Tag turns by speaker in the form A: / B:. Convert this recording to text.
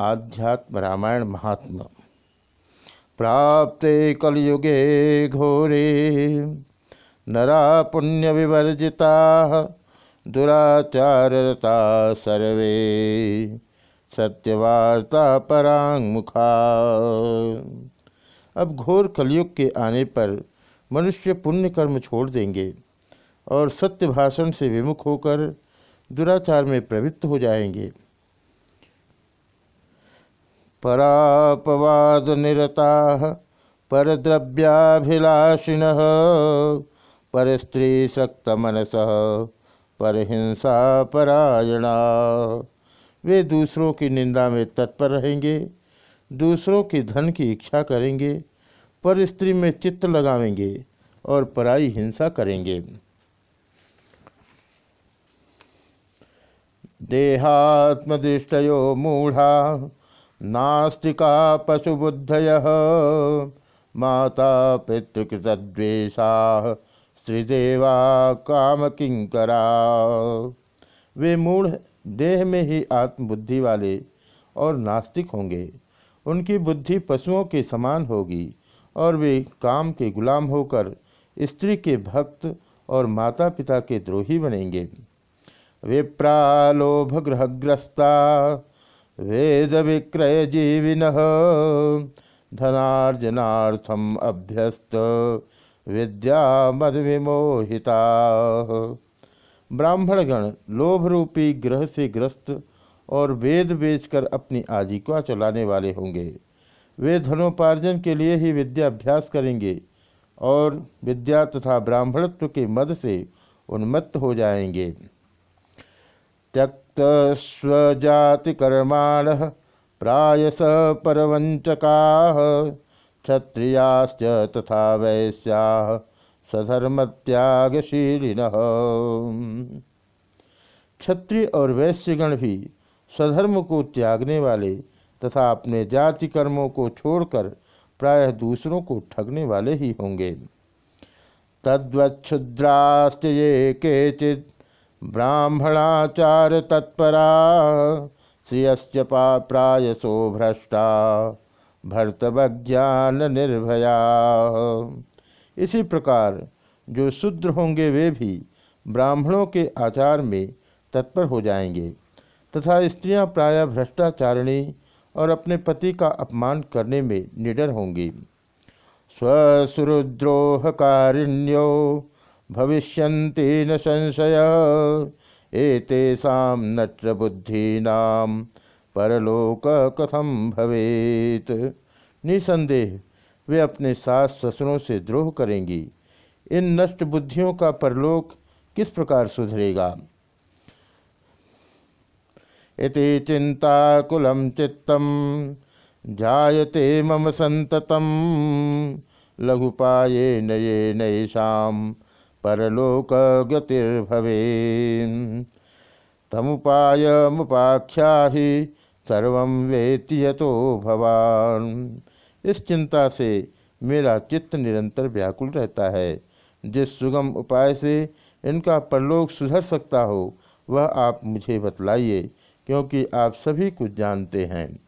A: आध्यात्म रामायण महात्मा। प्राप्ते कलयुगे घोरे नरा पुण्य विवर्जिता दुराचारता सर्वे, सत्यवार्ता परांग मुखा अब घोर कलयुग के आने पर मनुष्य पुण्य कर्म छोड़ देंगे और सत्य भाषण से विमुख होकर दुराचार में प्रवृत्त हो जाएँगे। परापवाद निरता परद्रव्याभिलाषिण पर स्त्री सक्त मनस पर हिंसा परायणा वे दूसरों की निंदा में तत्पर रहेंगे, दूसरों के धन की इच्छा करेंगे, पर स्त्री में चित्त लगावेंगे और पराई हिंसा करेंगे। देहात्मदृष्टयो मूढ़ा नास्तिका पशुबुद्धय माता पितृकृतद्वेषा श्रीदेवा काम किंकरा वे मूढ़ देह में ही आत्मबुद्धि वाले और नास्तिक होंगे। उनकी बुद्धि पशुओं के समान होगी और वे काम के गुलाम होकर स्त्री के भक्त और माता पिता के द्रोही बनेंगे। विप्रालोभग्रहग्रस्ता वेद विक्रय जीविन धनार्जनार्थम अभ्यस्त, विद्या मद विमोहिता ब्राह्मणगण लोभ रूपी ग्रह से ग्रस्त और वेद बेचकर अपनी आजीविका चलाने वाले होंगे। वे धनोपार्जन के लिए ही विद्या अभ्यास करेंगे और विद्या तथा ब्राह्मणत्व के मद से उन्मत्त हो जाएँगे। त्यक्त स्वजाति कर्माण प्रायस परवंचका क्षत्रियाश्च तथा वैश्या स्वधर्म क्षत्रिय और वैश्यगण भी स्वधर्म को त्यागने वाले तथा अपने जाति कर्मों को छोड़कर प्रायः दूसरों को ठगने वाले ही होंगे। तद्वक्षुद्रास्त ये केचित ब्राह्मणाचार तत्परा श्रियश्च प्रायसो भ्रष्टा भर्तव्ञान निर्भया इसी प्रकार जो शूद्र होंगे वे भी ब्राह्मणों के आचार में तत्पर हो जाएँगे, तथा स्त्रियाँ प्राय भ्रष्टाचारिणी और अपने पति का अपमान करने में निडर होंगी। स्वसुरुद्रोहकारिण्यो भविष्यन्ति न संशय। एतेषा नट्रबुद्धीना परलोक कथम भवेत? निसंदेह, वे अपने सास ससुरों से द्रोह करेंगी। इन नष्ट बुद्धियों का परलोक किस प्रकार सुधरेगा? इति चिंताकुलम चित्तम, जायते मम संततम। लघुपाये नये नैषाम परलोक गतिर्भवे तमुपाय मुपाख्या ही सर्व वेति यतो भवान। इस चिंता से मेरा चित्त निरंतर व्याकुल रहता है। जिस सुगम उपाय से इनका परलोक सुधर सकता हो, वह आप मुझे बतलाइए, क्योंकि आप सभी कुछ जानते हैं।